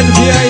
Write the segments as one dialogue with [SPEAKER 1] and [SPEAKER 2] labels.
[SPEAKER 1] and here I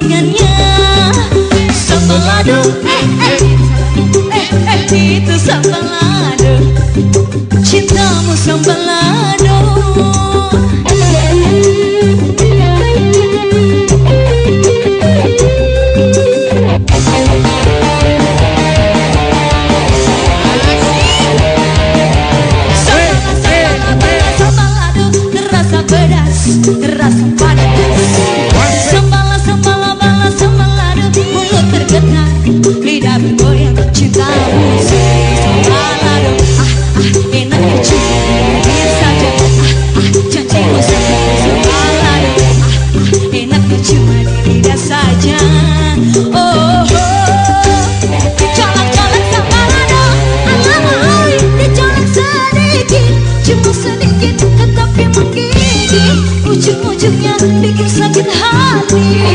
[SPEAKER 1] melupakannya Sambalado, tetapi